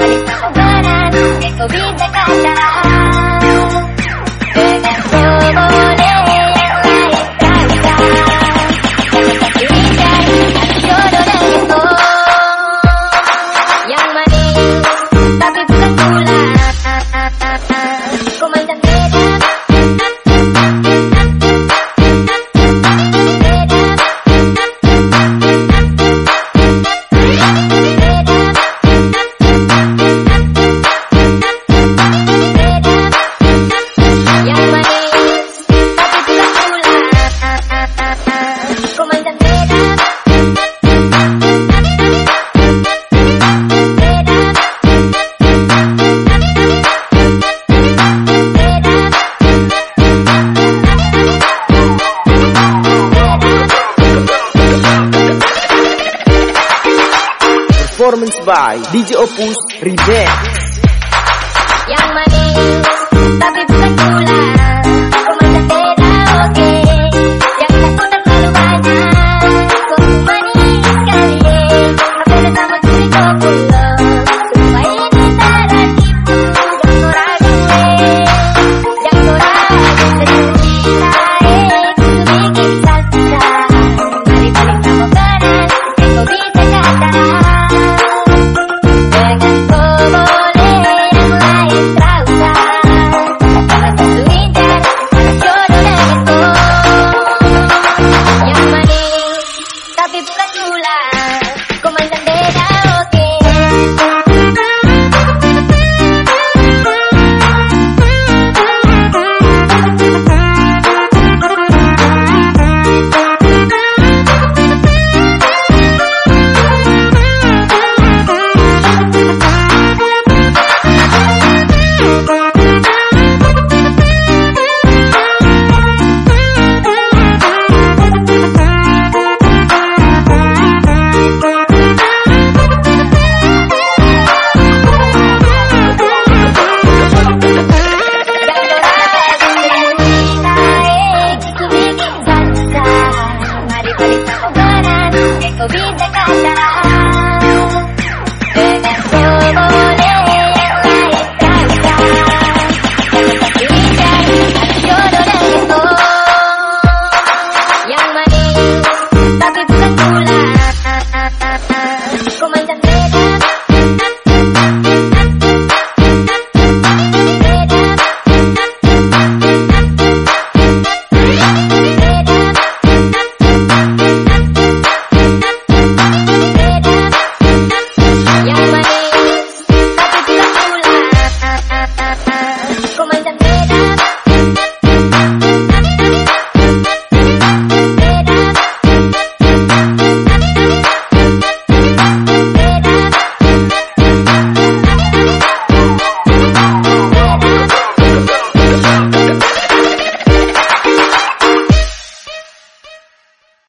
空に飛びたかったら performance by DJ Opus Remix. Yang manis tapi